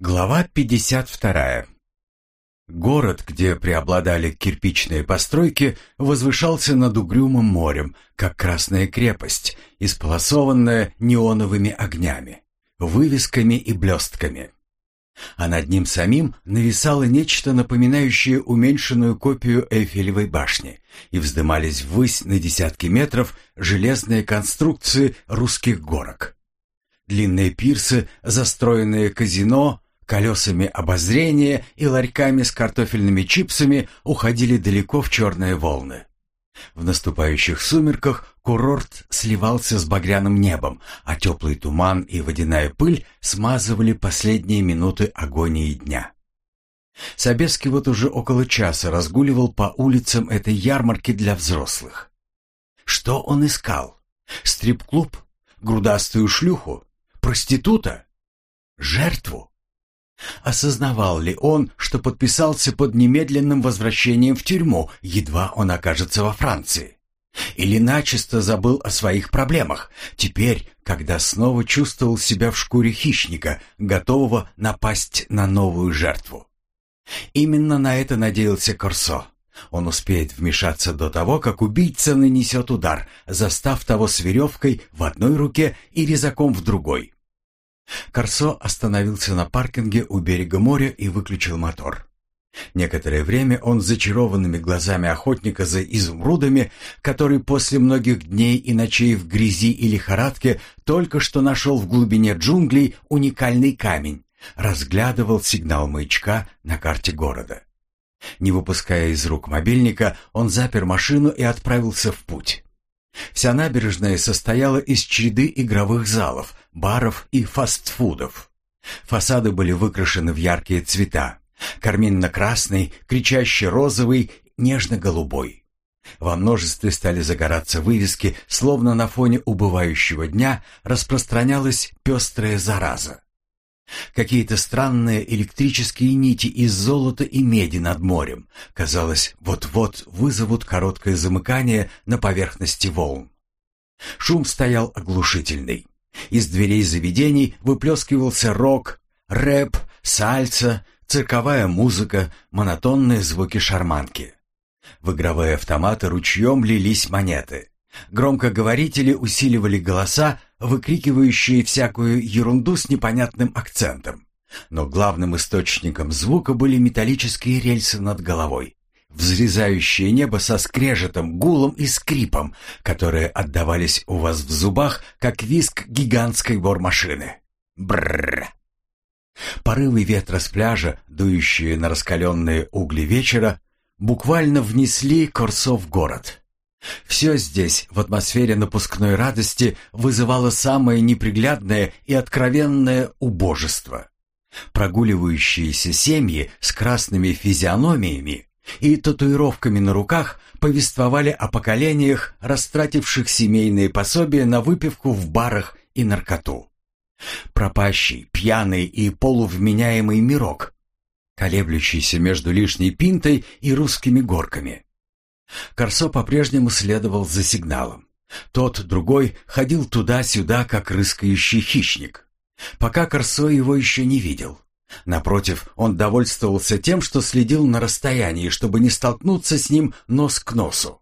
Глава 52. Город, где преобладали кирпичные постройки, возвышался над угрюмым морем, как красная крепость, исполосованная неоновыми огнями, вывесками и блестками. А над ним самим нависало нечто напоминающее уменьшенную копию Эйфелевой башни, и вздымались ввысь на десятки метров железные конструкции русских горок. Длинные пирсы, застроенные казино, колесами обозрения и ларьками с картофельными чипсами уходили далеко в черные волны. В наступающих сумерках курорт сливался с багряным небом, а теплый туман и водяная пыль смазывали последние минуты агонии дня. Собеский вот уже около часа разгуливал по улицам этой ярмарки для взрослых. Что он искал? Стрип-клуб? Грудастую шлюху? Проститута? Жертву? Осознавал ли он, что подписался под немедленным возвращением в тюрьму, едва он окажется во Франции? Или начисто забыл о своих проблемах, теперь, когда снова чувствовал себя в шкуре хищника, готового напасть на новую жертву? Именно на это надеялся Корсо. Он успеет вмешаться до того, как убийца нанесет удар, застав того с веревкой в одной руке и резаком в другой. Корсо остановился на паркинге у берега моря и выключил мотор. Некоторое время он зачарованными глазами охотника за изумрудами, который после многих дней и ночей в грязи и лихорадке только что нашел в глубине джунглей уникальный камень, разглядывал сигнал маячка на карте города. Не выпуская из рук мобильника, он запер машину и отправился в путь. Вся набережная состояла из череды игровых залов, баров и фастфудов. Фасады были выкрашены в яркие цвета. Карминно-красный, кричаще розовый, нежно-голубой. Во множестве стали загораться вывески, словно на фоне убывающего дня распространялась пестрая зараза. Какие-то странные электрические нити из золота и меди над морем, казалось, вот-вот вызовут короткое замыкание на поверхности волн. Шум стоял оглушительный. Из дверей заведений выплескивался рок, рэп, сальса, цирковая музыка, монотонные звуки шарманки. В игровые автоматы ручьем лились монеты. Громкоговорители усиливали голоса, выкрикивающие всякую ерунду с непонятным акцентом. Но главным источником звука были металлические рельсы над головой, взрезающие небо со скрежетом, гулом и скрипом, которые отдавались у вас в зубах, как виск гигантской бормашины. Бррр. Порывы ветра с пляжа, дующие на раскаленные угли вечера, буквально внесли Корсо в город. Все здесь, в атмосфере напускной радости, вызывало самое неприглядное и откровенное убожество. Прогуливающиеся семьи с красными физиономиями и татуировками на руках повествовали о поколениях, растративших семейные пособия на выпивку в барах и наркоту. Пропащий, пьяный и полувменяемый мирок, колеблющийся между лишней пинтой и русскими горками. Корсо по-прежнему следовал за сигналом. Тот, другой, ходил туда-сюда, как рыскающий хищник. Пока Корсо его еще не видел. Напротив, он довольствовался тем, что следил на расстоянии, чтобы не столкнуться с ним нос к носу.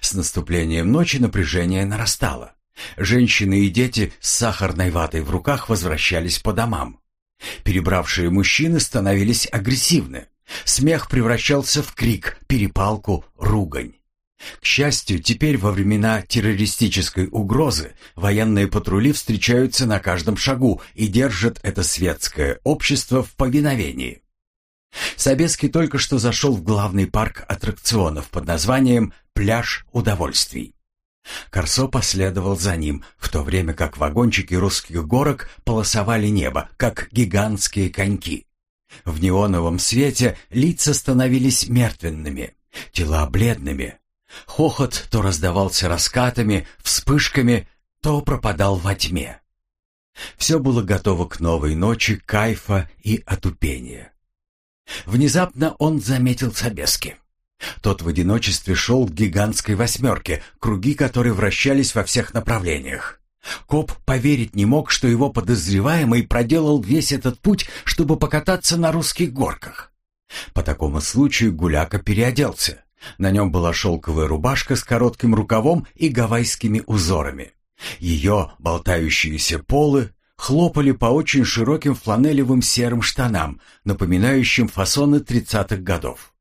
С наступлением ночи напряжение нарастало. Женщины и дети с сахарной ватой в руках возвращались по домам. Перебравшие мужчины становились агрессивны. Смех превращался в крик, перепалку, ругань. К счастью, теперь во времена террористической угрозы военные патрули встречаются на каждом шагу и держат это светское общество в повиновении. Собеский только что зашел в главный парк аттракционов под названием «Пляж удовольствий». Корсо последовал за ним, в то время как вагончики русских горок полосовали небо, как гигантские коньки. В неоновом свете лица становились мертвенными, тела бледными. Хохот то раздавался раскатами, вспышками, то пропадал во тьме. Все было готово к новой ночи кайфа и отупения. Внезапно он заметил Собески. Тот в одиночестве шел к гигантской восьмерке, круги которой вращались во всех направлениях. Коп поверить не мог, что его подозреваемый проделал весь этот путь, чтобы покататься на русских горках. По такому случаю Гуляка переоделся. На нем была шелковая рубашка с коротким рукавом и гавайскими узорами. Ее болтающиеся полы хлопали по очень широким фланелевым серым штанам, напоминающим фасоны тридцатых годов.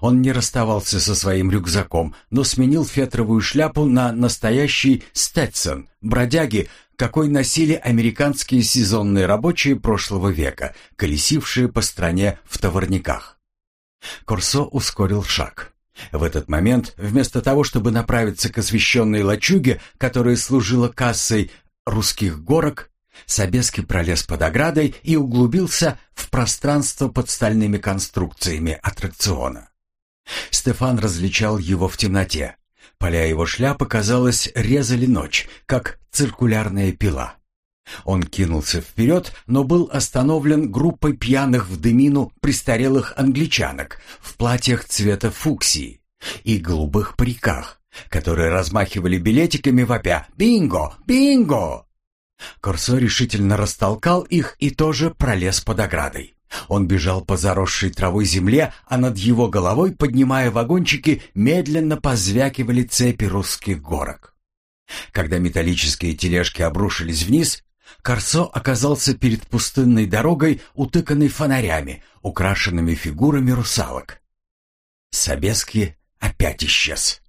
Он не расставался со своим рюкзаком, но сменил фетровую шляпу на настоящий Стетсон, бродяги, какой носили американские сезонные рабочие прошлого века, колесившие по стране в товарниках. Корсо ускорил шаг. В этот момент, вместо того, чтобы направиться к освещенной лачуге, которая служила кассой русских горок, Собески пролез под оградой и углубился в пространство под стальными конструкциями аттракциона. Стефан различал его в темноте. Поля его шляпы, казалось, резали ночь, как циркулярная пила. Он кинулся вперед, но был остановлен группой пьяных в дымину престарелых англичанок в платьях цвета фуксии и голубых париках, которые размахивали билетиками вопя «Бинго! Бинго!». Корсо решительно растолкал их и тоже пролез под оградой. Он бежал по заросшей травой земле, а над его головой, поднимая вагончики, медленно позвякивали цепи русских горок. Когда металлические тележки обрушились вниз, Корсо оказался перед пустынной дорогой, утыканной фонарями, украшенными фигурами русалок. Собески опять исчез.